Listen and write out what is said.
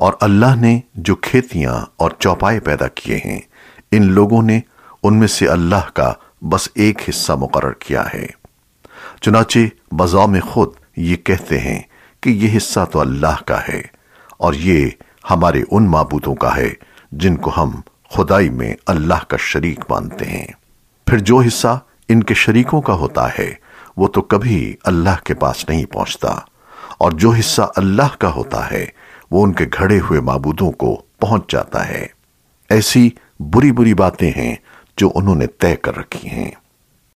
اور اللہ نے جو کھیتیاں اور چوپائے پیدا کیے ہیں، ان لوگوں نے ان میں سے اللہ کا بس ایک حصہ مقرر کیا ہے۔ چنانچہ بذام خود یہ کہتے ہیں کہ یہ حصہ تو اللہ کا ہے اور یہ ہمارے ان معبودوں کا ہے جن کو ہم خدائی میں اللہ کا شریک مانتے ہیں۔ پھر جو حصہ ان کے شریکوں کا ہوتا ہے، وہ تو کبھی اللہ کے پاس نہیں پہنچتا۔ اور جو حصہ اللہ کا ہوتا ہے وہ ان کے گھڑے ہوئے معبودوں کو پہنچ جاتا ہے۔ ایسی بری بری باتیں ہیں جو انہوں نے طے کر رکھی ہیں۔